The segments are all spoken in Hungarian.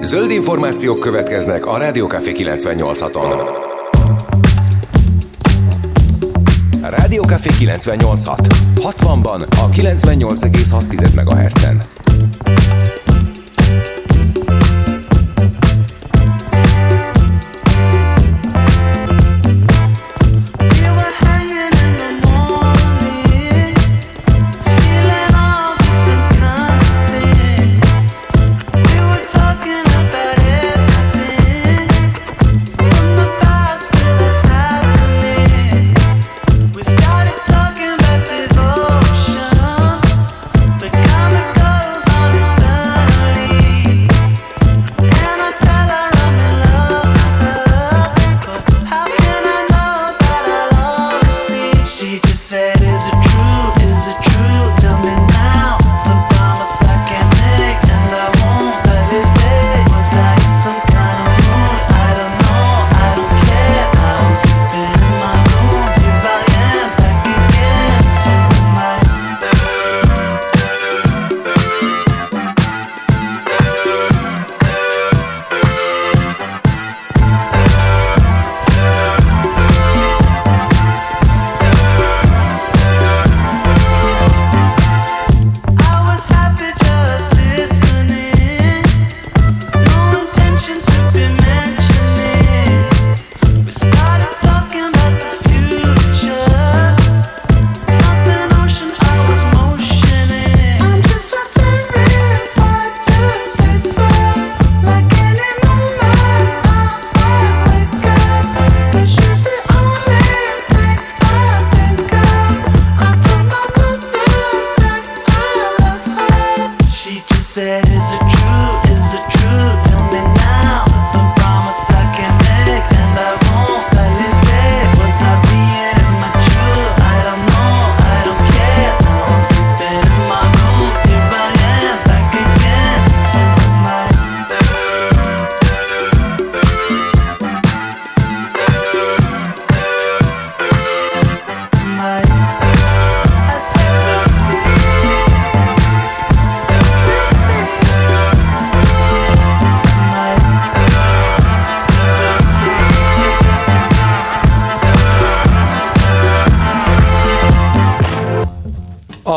Zöld információk következnek a Rádiókafé 98-on. Rádiókafé 98.6. 60-ban a 98,6 MHz-en.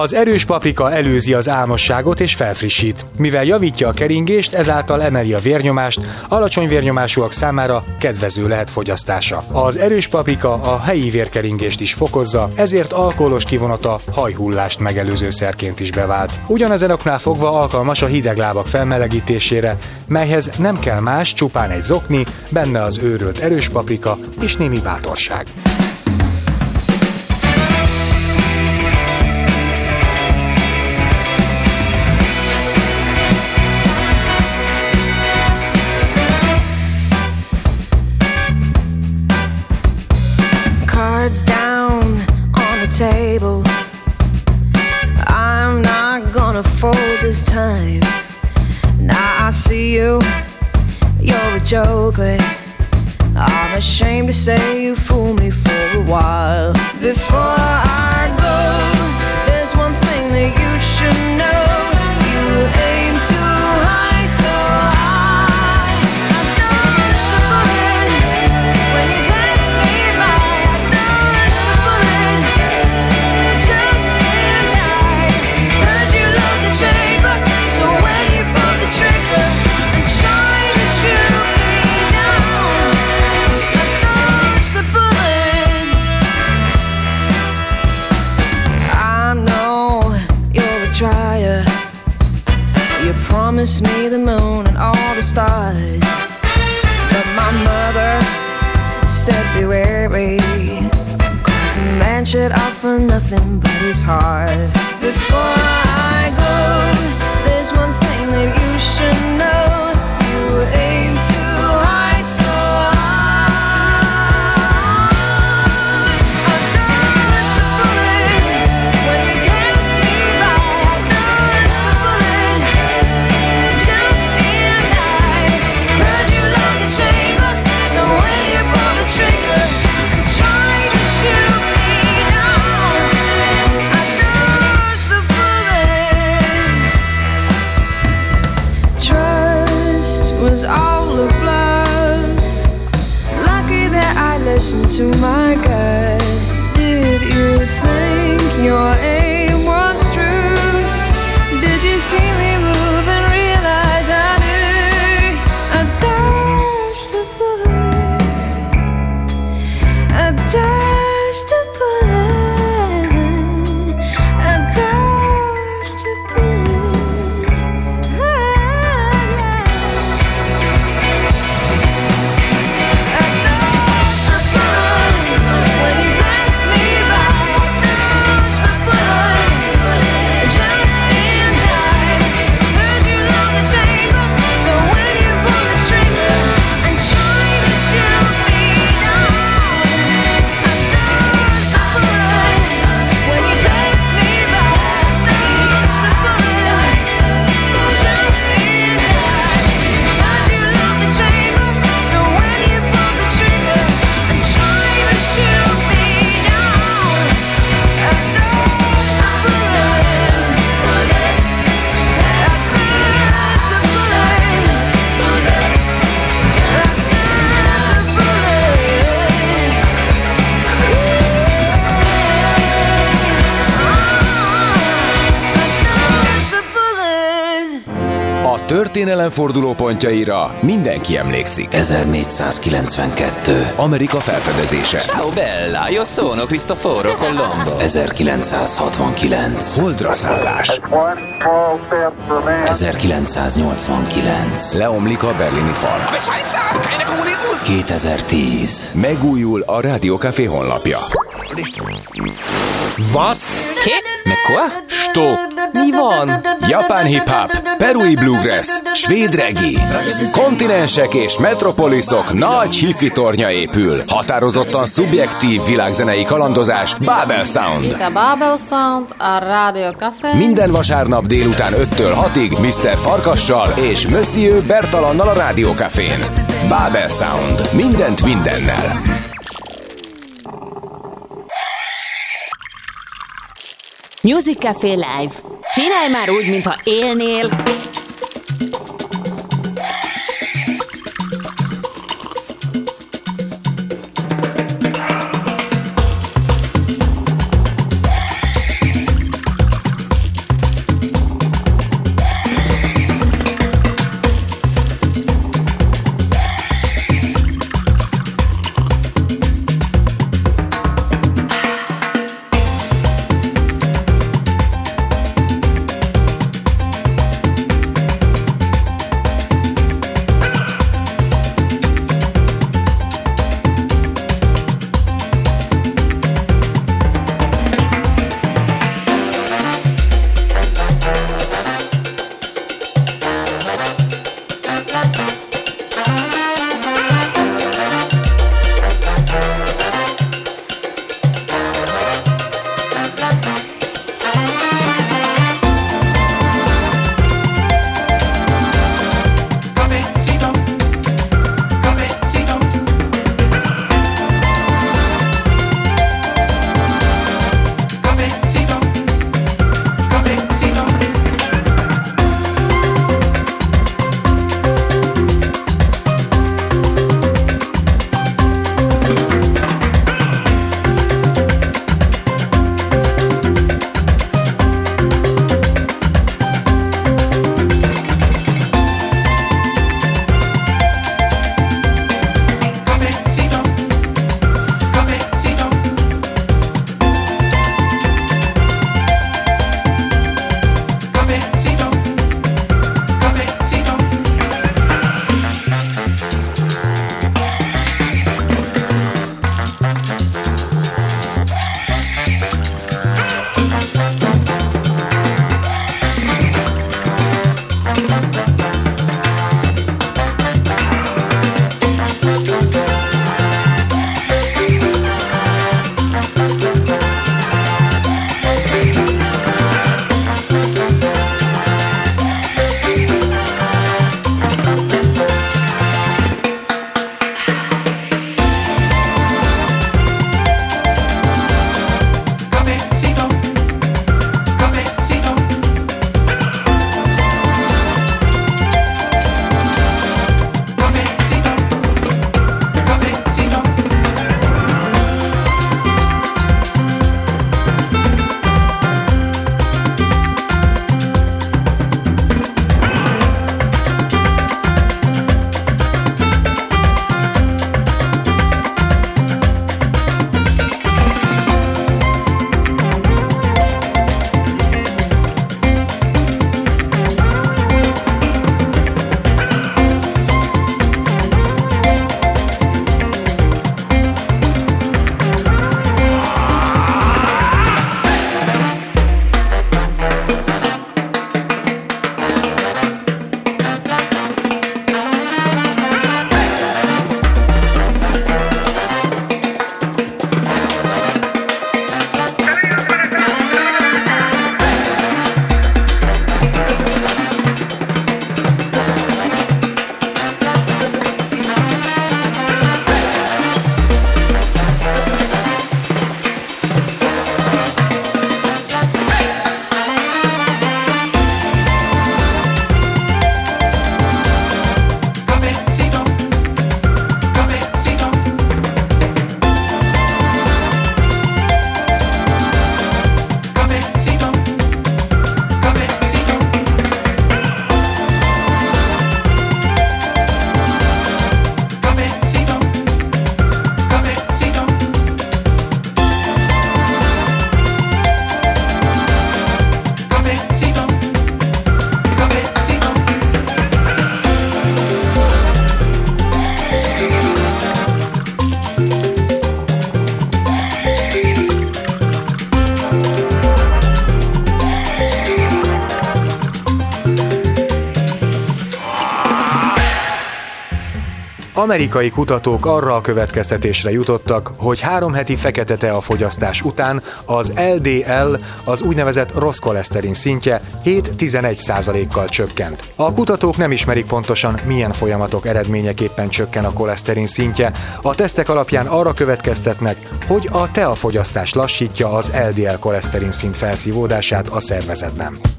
Az erős paprika előzi az álmosságot és felfrissít. Mivel javítja a keringést, ezáltal emeli a vérnyomást, alacsony vérnyomásúak számára kedvező lehet fogyasztása. Az erős paprika a helyi vérkeringést is fokozza, ezért alkoholos kivonata hajhullást megelőző szerként is bevált. Ugyanezen oknál fogva alkalmas a hideg lábak felmelegítésére, melyhez nem kell más, csupán egy zokni, benne az őrölt erős paprika és némi bátorság. Joker. I'm ashamed to say you fooled me for a while. Before I go, there's one thing that you should know. Fordulópontjaira mindenki emlékszik. 1492. Amerika felfedezése. Ciao bella, io sono Cristoforo Colombo. 1969. Holdra szállás. One small step for man. 1989. Leomlik a berlini fal. 2010. Megújul a Rádiókafé honlapja. Was? Che? Me qua? Stop! Mi van? Japán hip-hop, perui bluegrass, svéd reggae, kontinensek és metropoliszok nagy hifi tornya épül. Határozottan szubjektív világzenei kalandozás Babel Sound. a Babel Sound a Rádió Café. Minden vasárnap délután 5-től 6-ig Mr. Farkassal és Monsieur Bertalannal a Rádiókafén. Babel Sound. Mindent mindennel. Music Café Live. Csinálj már úgy, mintha élnél, Amerikai kutatók arra a következtetésre jutottak, hogy három heti fekete tea fogyasztás után az LDL, az úgynevezett rossz koleszterin szintje 7-11 százalékkal csökkent. A kutatók nem ismerik pontosan, milyen folyamatok eredményeképpen csökken a koleszterin szintje. A tesztek alapján arra következtetnek, hogy a teafogyasztás lassítja az LDL koleszterin szint felszívódását a szervezetben.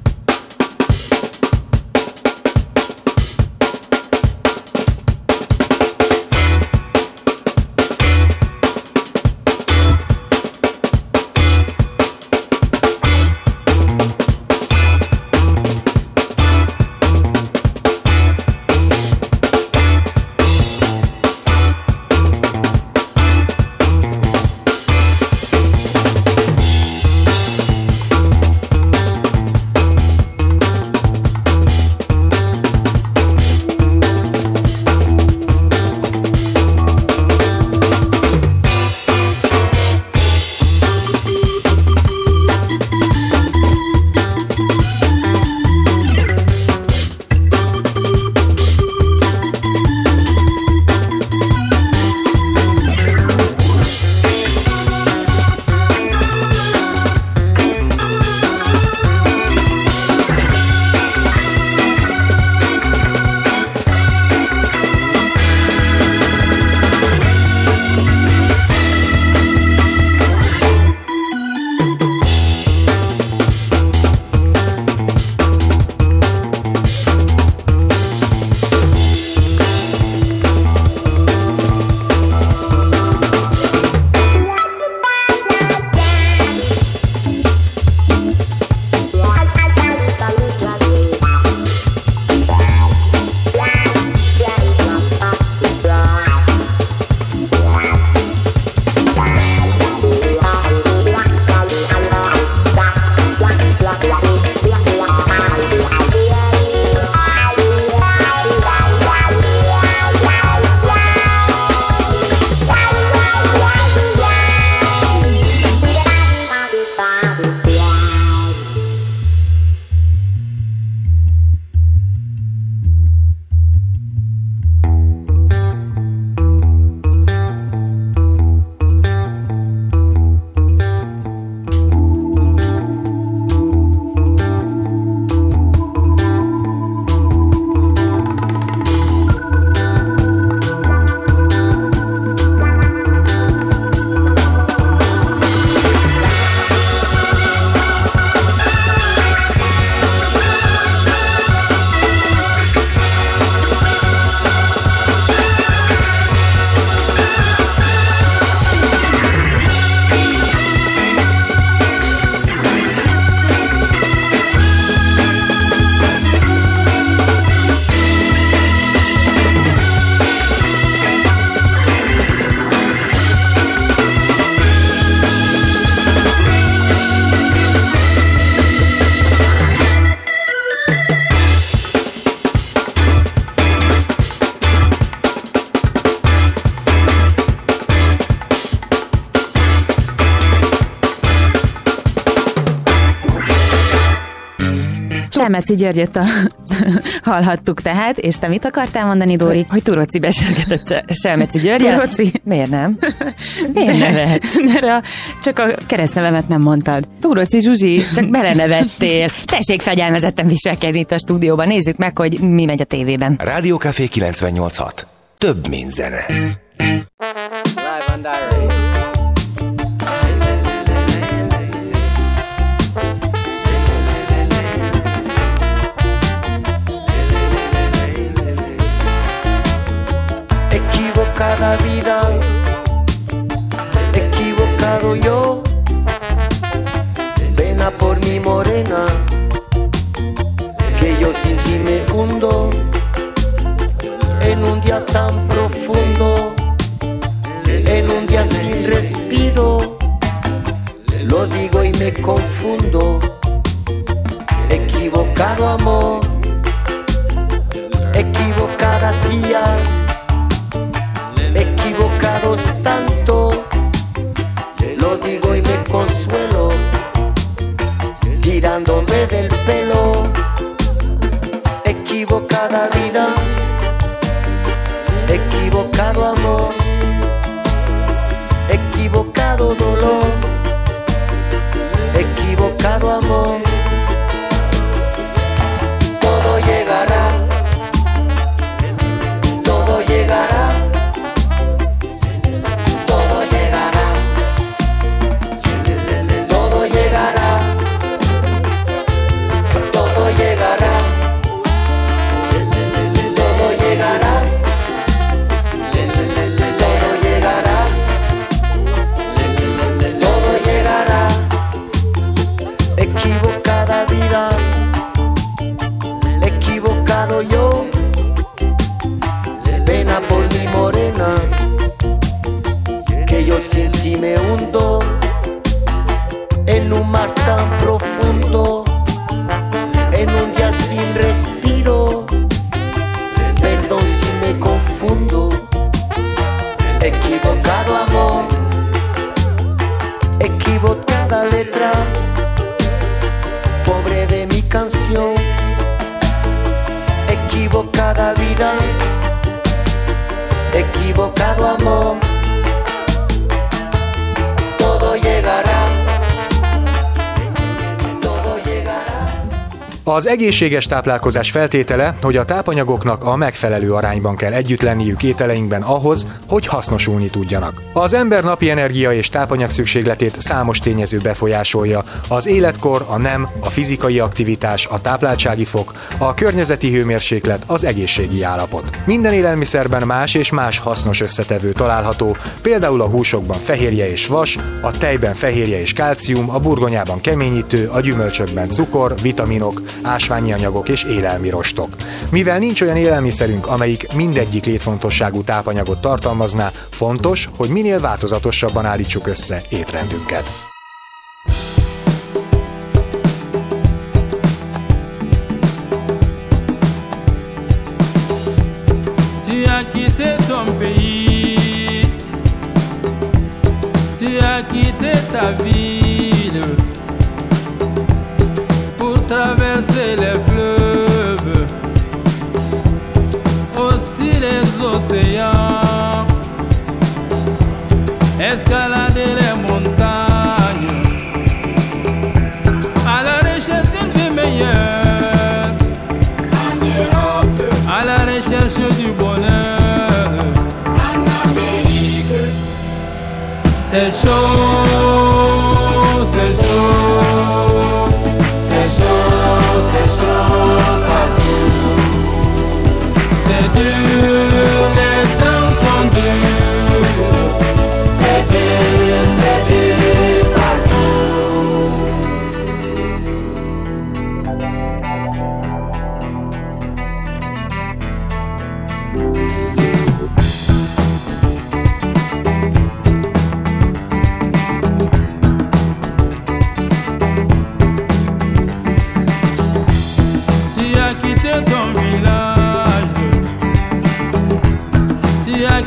Selmeci Györgyöt a... hallhattuk tehát, és te mit akartál mondani, Dóri? Hogy Turoci besergetett Selmeci György. Turoci? Miért nem? Miért nevet? Mert a, csak a keresztnevemet nem mondtad. Turoci Zsuzsi, csak belenevettél. Tessék fegyelmezetten viselkedni itt a stúdióban. Nézzük meg, hogy mi megy a tévében. Rádiókafé 98.6. Több, mint zene. Live Diary. Equivocada vida, equivocado yo. Ven a por mi morena, que yo sin ti me hundo en un día tan profundo, en un día sin respiro. Lo digo y me confundo. Equivocado amor, equivocada tía, egészséges táplálkozás feltétele, hogy a tápanyagoknak a megfelelő arányban kell együtt lenniük ételeinkben ahhoz, hogy hasznosulni tudjanak. Az ember napi energia és tápanyag szükségletét számos tényező befolyásolja, az életkor, a nem, a fizikai aktivitás, a tápláltsági fok, a környezeti hőmérséklet, az egészségi állapot. Minden élelmiszerben más és más hasznos összetevő található, például a húsokban fehérje és vas, a tejben fehérje és kalcium, a burgonyában keményítő, a gyümölcsökben cukor, vitaminok, ásványi anyagok és élelmi rostok. Mivel nincs olyan élelmiszerünk, amelyik mindegyik létfontosságú tápanyagot tartalmaz, tartalmazná, fontos, hogy minél változatosabban állítsuk össze étrendünket.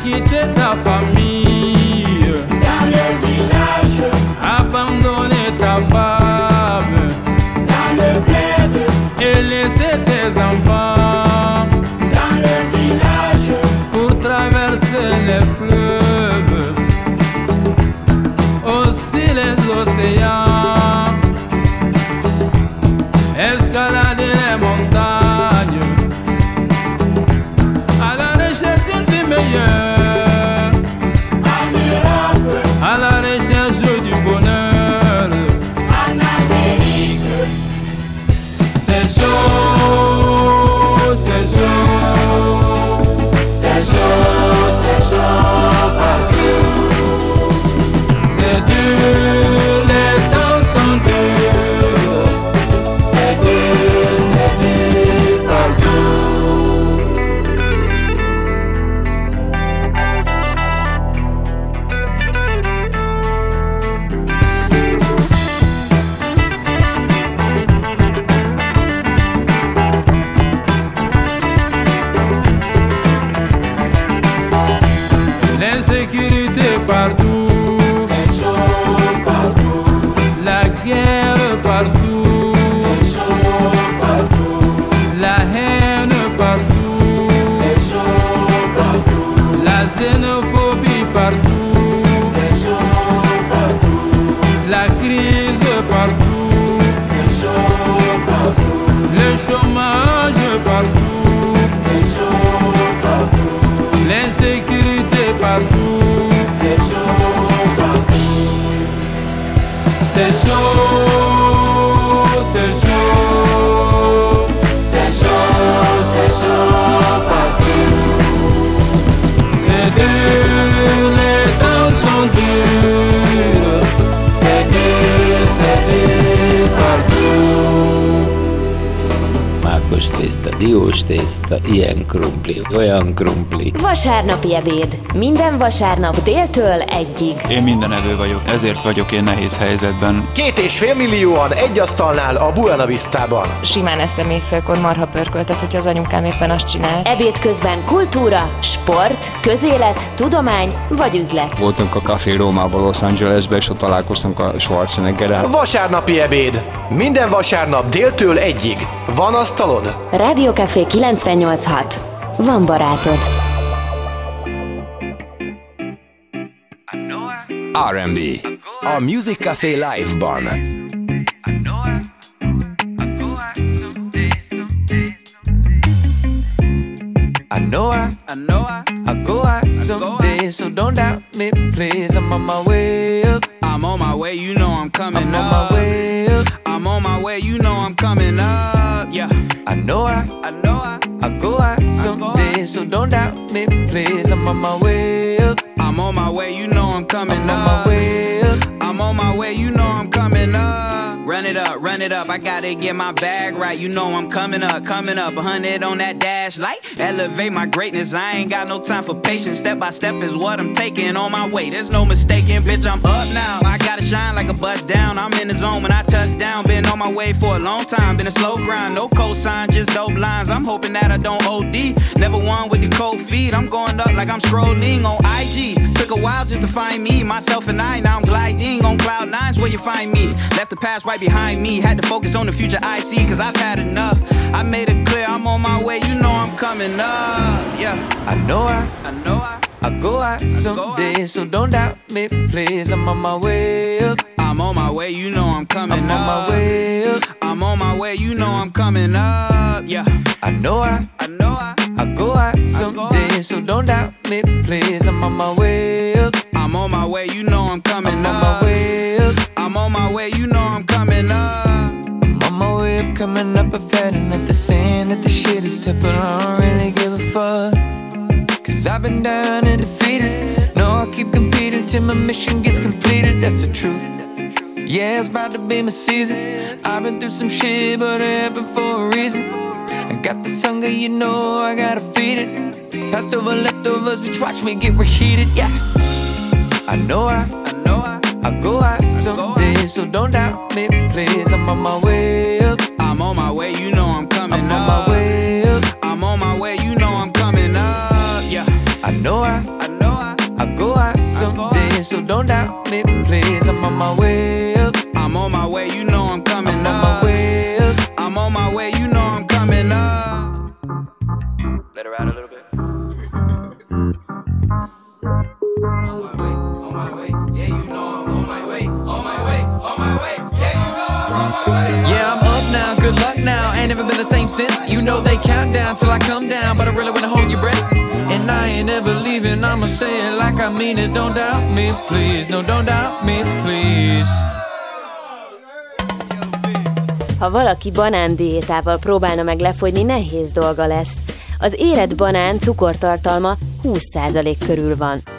quitter ta famille. Senhor. Mákos tészta, diós tészta, ilyen krumpli, olyan krumpli. Vasárnapi ebéd. Minden vasárnap déltől egyig. Én minden evő vagyok, ezért vagyok én nehéz helyzetben. Két és fél millióan egy asztalnál a Buena Vistában. Simán eszem éjfélkor marha pörköltet, hogy az anyukám éppen azt csinál. Ebéd közben kultúra, sport, közélet, tudomány vagy üzlet. Voltunk a Café Rómában Los Angelesbe, és ott találkoztunk a Schwarzeneggerrel. Vasárnapi ebéd. Minden vasárnap déltől egyig. Van asztalod? Rádió Café 98.6. Van barátod. R&B. A Music Café Live-ban. I know I, I know I, I go out someday, so don't doubt me, please. I'm on my way up. I'm on my way, you know I'm coming I'm up. on my way up. I'm on my way, you know I'm coming up. Yeah. I know I, I know I, I go out someday, so don't doubt me, please. I'm on my way up. I'm on my way, you know I'm coming I'm up. on my way up. I'm on my way, you know I'm coming up. Run it up, run it up. I gotta get my bag right. You know I'm coming up, coming up. A hundred on that dash light. Elevate my greatness. I ain't got no time for patience. Step by step is what I'm taking on my way. There's no mistaking, bitch. I'm up now. I gotta shine like a bus down. I'm in the zone when I touch down. Been on my way for a long time. Been a slow grind, no cosign, just dope lines. I'm hoping that I don't OD. Never one with the cold feet. I'm going up like I'm scrolling on IG. Took a while just to find me, myself and I. Now I'm gliding on cloud nine's where you find me. Left the past right behind me. Had to focus on the future I see, cause I've had enough. I made it clear I'm on my way, you know I'm coming up. Yeah. I know I, I know I, I go out someday, so don't doubt me, please. I'm on my way up. I'm on my way, you know I'm coming I'm up. on my way up. I'm on my way, you know I'm coming up. Yeah. I know I, I know I, I go out someday, so don't doubt me, please. I'm on my way up. I'm on my way, you know I'm coming I'm up. on my way up. I'm on my way, you know I'm coming up. I'm on my way up, coming up. I've had enough to saying that the shit is tough, but I don't really give a fuck. Cause I've been down and defeated. No, I'll keep competing till my mission gets completed. That's the truth. Yeah, it's about to be my season. I've been through some shit, but it happened for a reason. I got this hunger, you know, I gotta feed it. Passed over leftovers, bitch, watch me get reheated. Yeah. I know I, I know I, I go out someday, so don't doubt me, please. I'm on my way up. I'm on my way, you know I'm coming I'm up. on my way up. I'm on my way, know I, I know I, I go out someday, so don't doubt me, please. I'm on my way up. I'm on my way, you know I'm coming I'm on up. my way up. I'm on my way, you know I'm coming up. Let her out a little bit. On my way, on my way, yeah, you know I'm on my way, on my way, on my way, yeah, you know I'm on my way. Yeah, I'm up now, good luck now. Ain't never been the same since. You know they count down till I come down, but I really wanna hold your breath. Ain't ever leaving, I'ma say it like I mean it. Don't doubt me, please. No, don't doubt me, please. Ha valaki banándiétával próbálna meg lefogyni, nehéz dolga lesz. Az érett banán cukortartalma 20% körül van.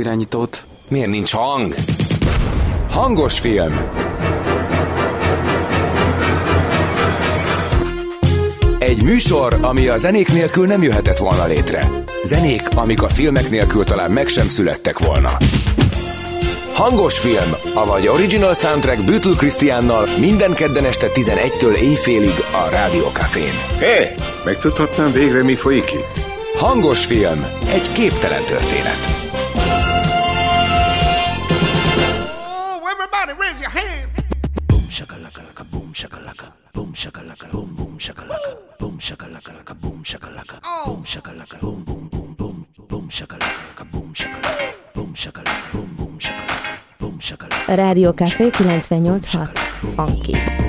Távirányítót. Miért nincs hang? Hangos film. Egy műsor, ami a zenék nélkül nem jöhetett volna létre. Zenék, amik a filmek nélkül talán meg sem születtek volna. Hangos film, avagy original soundtrack Bűtül Krisztiánnal minden kedden este 11-től éjfélig a Rádió Cafén. Hé, hey, megtudhatnám végre, mi folyik itt? Hangos film, egy képtelen történet. Rádió Café 98.6. Funky.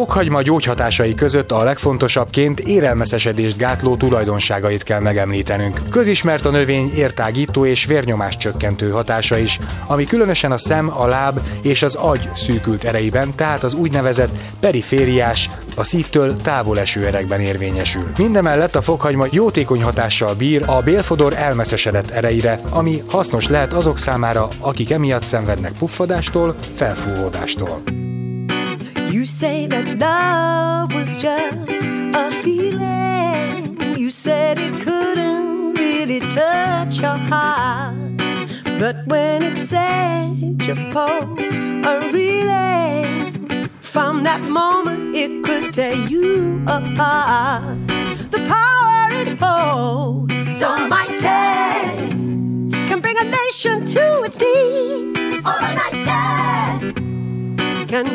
Fokhagyma gyógyhatásai között a legfontosabbként érelmeszesedést gátló tulajdonságait kell megemlítenünk. Közismert a növény értágító és vérnyomás csökkentő hatása is, ami különösen a szem, a láb és az agy szűkült ereiben, tehát az úgynevezett perifériás, a szívtől távol eső erekben érvényesül. Mindemellett a fokhagyma jótékony hatással bír a bélfodor elmeszesedett ereire, ami hasznos lehet azok számára, akik emiatt szenvednek puffadástól, felfúvódástól. You say that love was just a feeling. You said it couldn't really touch your heart. But when it said you pose a reeling, from that moment it could tear you apart.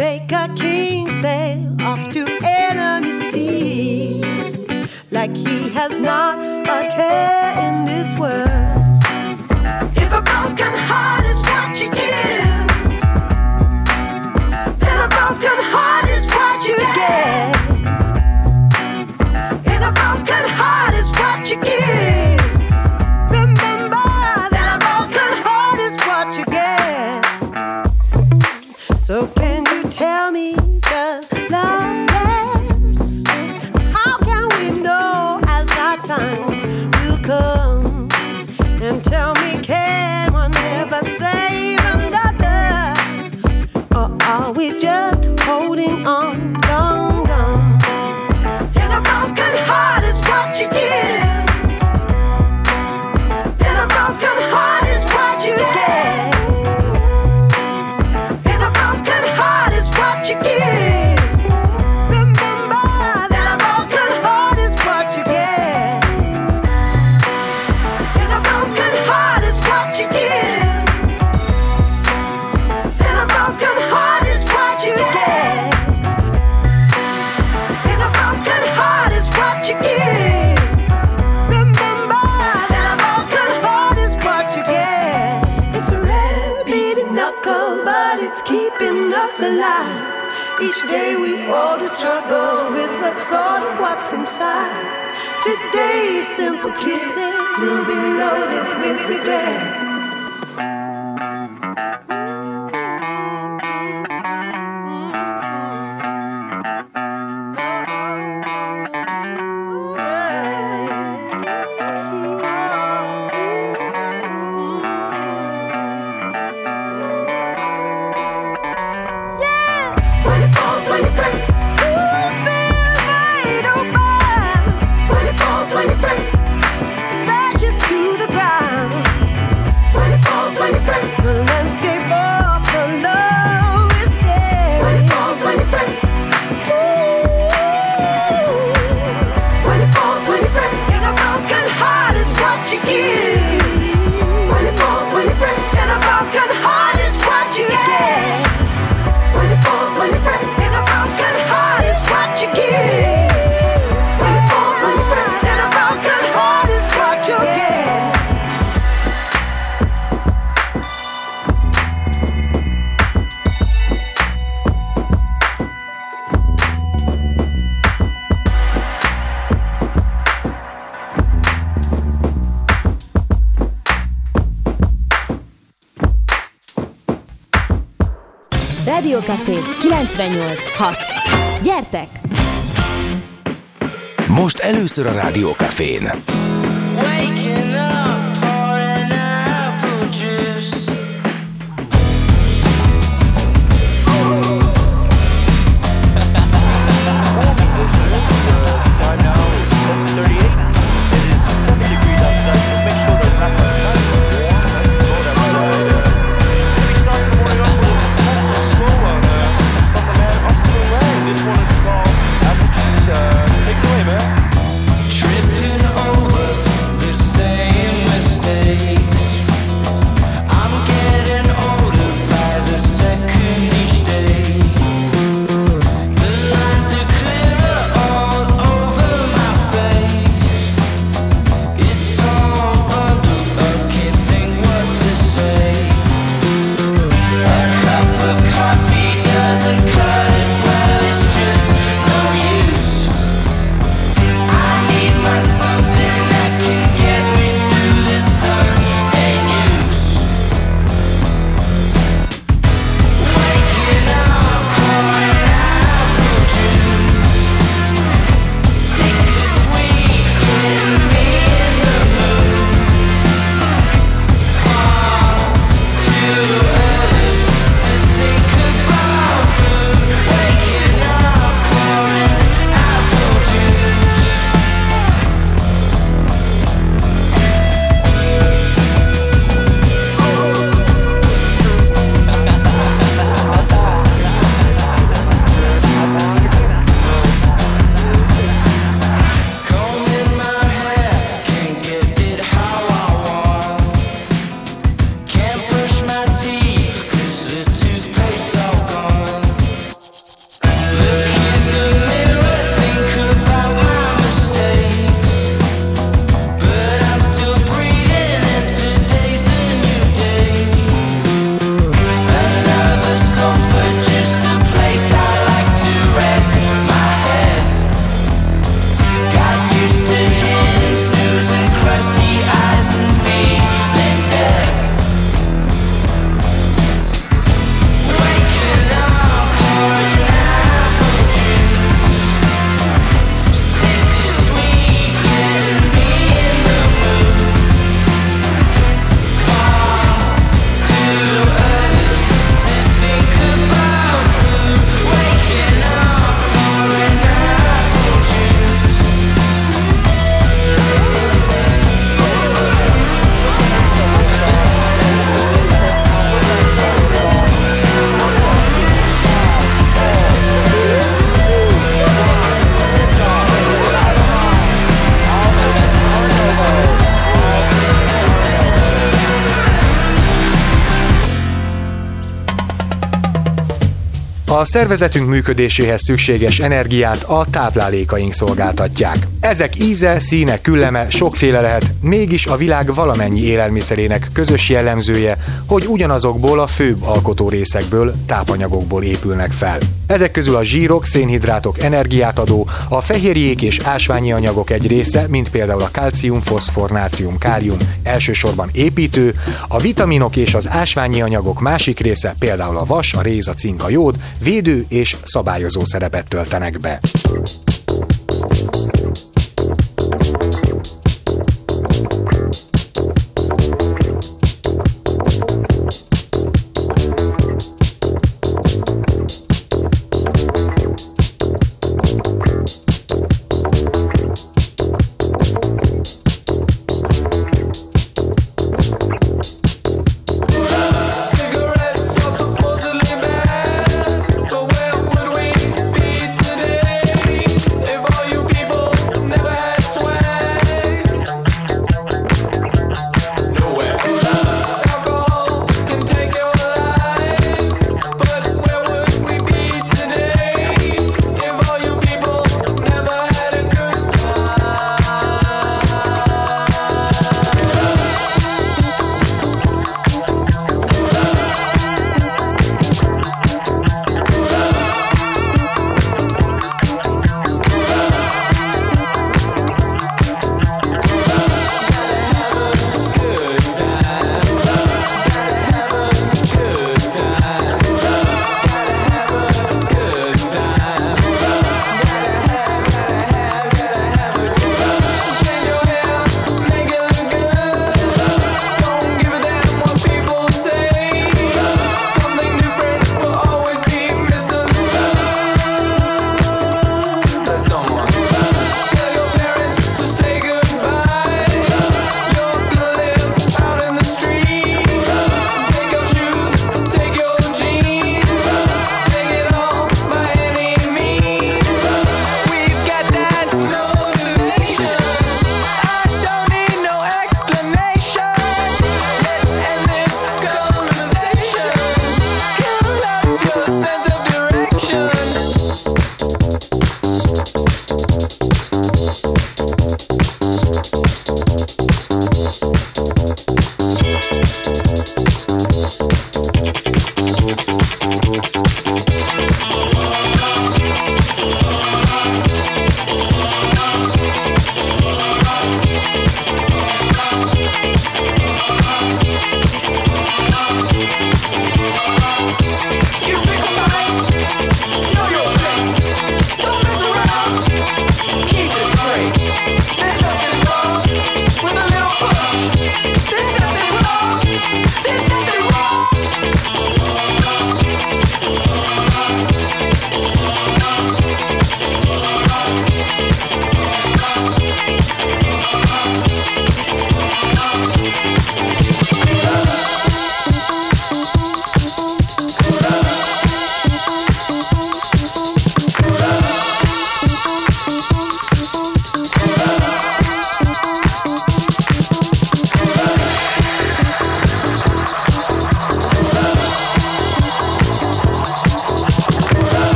Make a king sail először a Rádiókafén. Szervezetünk működéséhez szükséges energiát a táplálékaink szolgáltatják. Ezek íze, színe, külleme sokféle lehet, mégis a világ valamennyi élelmiszerének közös jellemzője, hogy ugyanazokból a főbb alkotó részekből, tápanyagokból épülnek fel. Ezek közül a zsírok, szénhidrátok energiát adó, a fehérjék és ásványi anyagok egy része, mint például a kalcium, foszfor, nátrium, kálium, elsősorban építő, a vitaminok és az ásványi anyagok másik része, például a vas, a réz, a cink, a jód, védő és szabályozó szerepet töltenek be.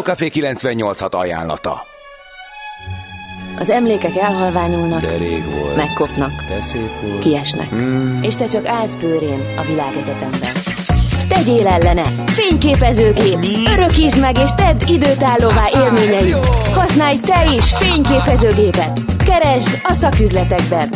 Rádiókafé 986 ajánlata. Az emlékek elhalványulnak, De rég volt. megkopnak, De szép volt. kiesnek. Mm. És te csak állsz pőrén a világegyetemben. Tegyél ellene! Fényképezőgép! Hmm. Örökítsd meg és tedd időtállóvá élményeit! Használj te is fényképezőgépet! Keresd a szaküzletekben!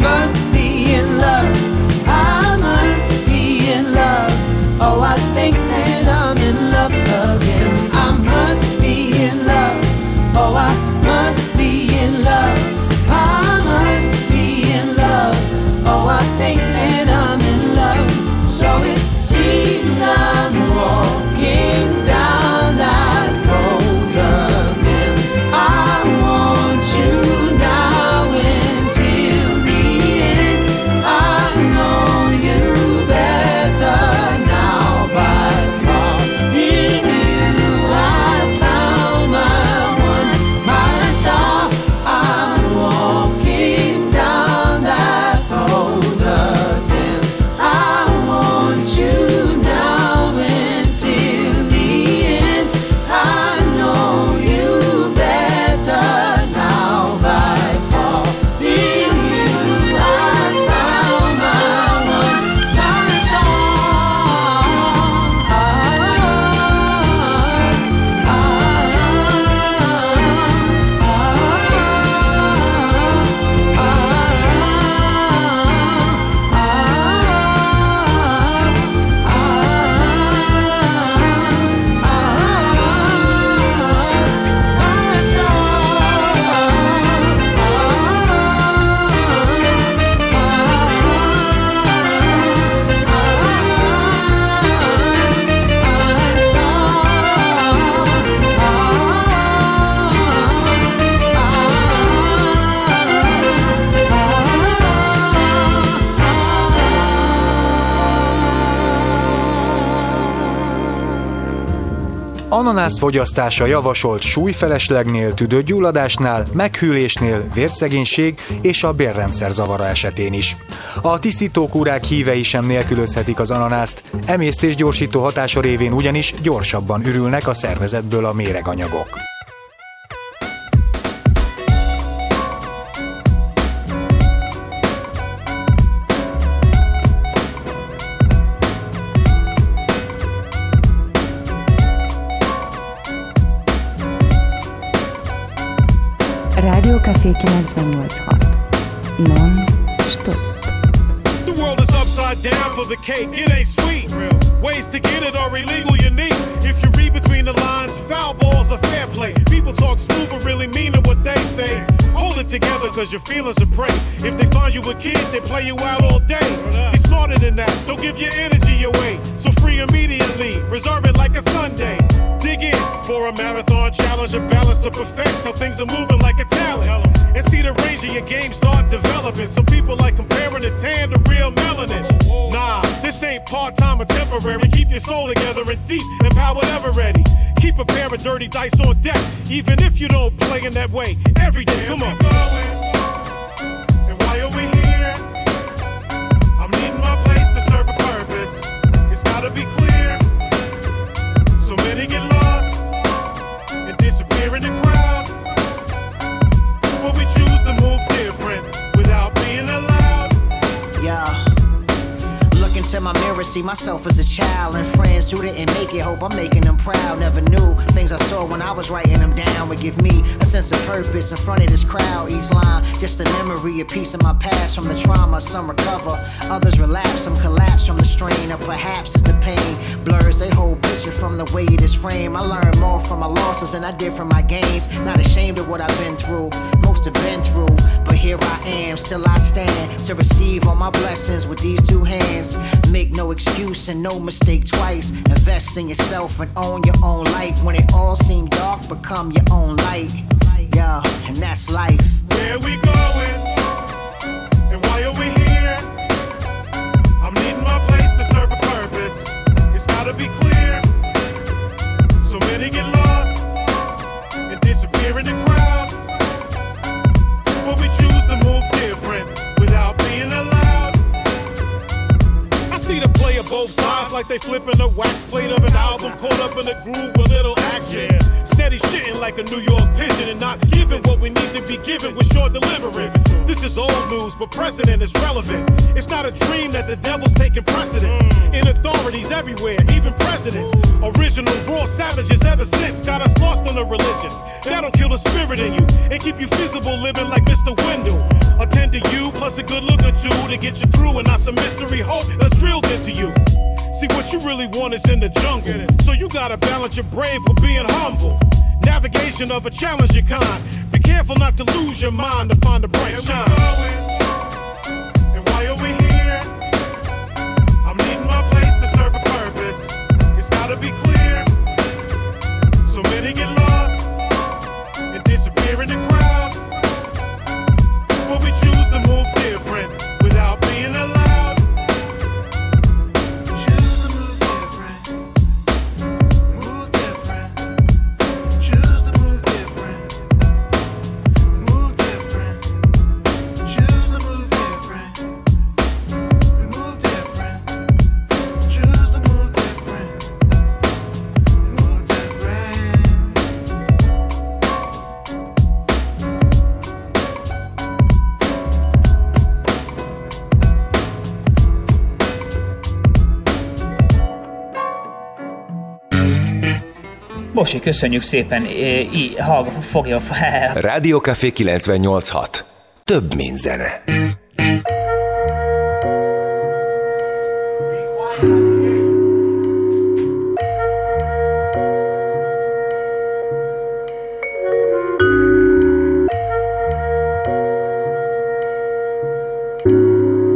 must ananász fogyasztása javasolt súlyfeleslegnél, tüdőgyulladásnál, meghűlésnél, vérszegénység és a bérrendszer zavara esetén is. A tisztítókúrák hívei sem nélkülözhetik az ananászt, emésztés gyorsító hatása révén ugyanis gyorsabban ürülnek a szervezetből a méreganyagok. Cause your feelings are prey. If they find you a kid, they play you out all day. Be smarter than that, don't give your energy away. So free immediately, reserve it like a Sunday. Dig in for a marathon challenge, a balance to perfect how things are moving like a talent. And see the range of your game start developing. Some people like comparing the tan to real melanin. Nah, this ain't part time or temporary. Keep your soul together and deep, empowered ever ready. Keep a pair of dirty dice on deck, even if you don't play in that way every day. Come on. See myself as a child and friends who didn't make it. Hope I'm making them proud. Never knew things I saw when I was writing them down would give me a sense of purpose in front of this crowd. Each line, just a memory, a piece of my past from the trauma. Some recover, others relapse, some collapse from the strain, or perhaps it's the pain blurs a whole picture from the way it is framed. I learned more from my losses than I did from my gains. Not ashamed of what I've been through, most have been through, but here I am, still I stand to receive all my blessings with these two hands. Make no excuse and no mistake twice. Invest in yourself and own your own life. When it all seemed dark, become your own light. Yeah, and that's life. Where we going? Both sides like they flipping a wax plate of an album caught up in a groove with little action. Steady shitting like a New York pigeon and not giving what we need to be given with short delivery. This is old news, but precedent is relevant. It's not a dream that the devil's taking precedence. In authorities everywhere, even presidents. Original raw savages ever since got us lost on the religious. That'll kill the spirit in you and keep you visible living like Mr. Wendell. Attend to you, plus a good look or two to get you through and not some mystery hope that's drilled into you. See what you really want is in the jungle. So you gotta balance your brave with being humble. Navigation of a challenging kind. Be careful not to lose your mind to find a bright shine. And why are we here? I'm needing my place to serve a purpose. It's gotta be Bosi, köszönjük szépen. I, ha, fogja fel. Rádiókafé 986. Több, mint zene.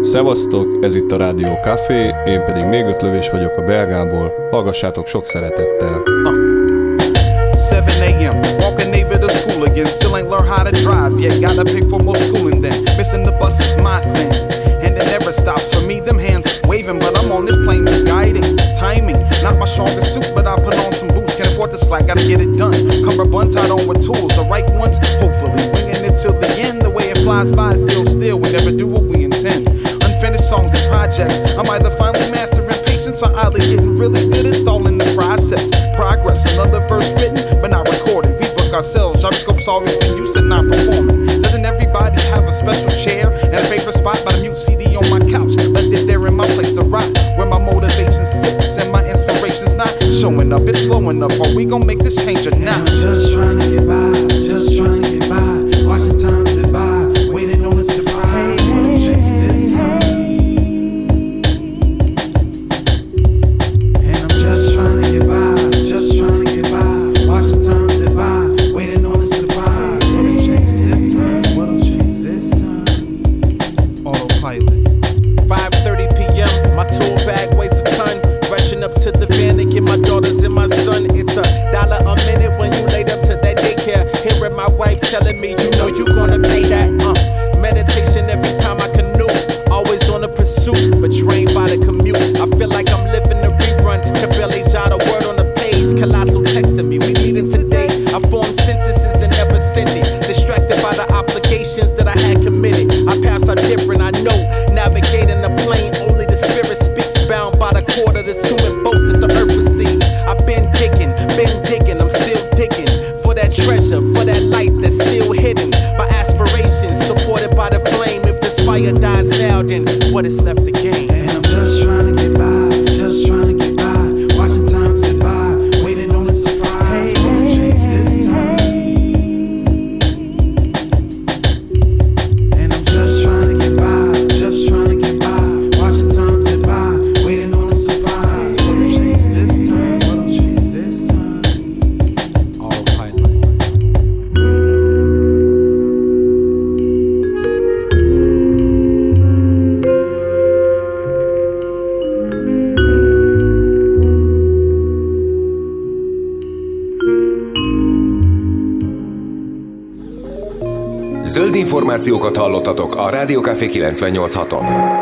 Szevasztok, ez itt a Rádió Café, én pedig még öt lövés vagyok a Belgából. Hallgassátok sok szeretettel. 7 a.m. Walking neighbor to school again. Still ain't learned how to drive yet. Gotta pick for more schooling then. Missing the bus is my thing. And it never stops for me. Them hands waving, but I'm on this plane misguiding. Timing, not my strongest suit, but I put on some boots. Can't afford to slack, gotta get it done. Cover bun tied on with tools, the right ones, hopefully. bringing it till the end, the way it flies by, it feels still. We never do what we intend. Unfinished songs and projects, I'm either finally mastering since I'm oddly getting really good at stalling the process. Progress, another verse written, but not recorded. We book ourselves, Gyroscopes always been used to not performing. Doesn't everybody have a special chair and a favorite spot by the mute CD on my couch? Left it there in my place to rock, where my motivation sits and my inspiration's not showing up. It's slowing up. Are we gonna make this change or not? I'm just trying to get by. hallottatok a Rádiókafé 98.6-on.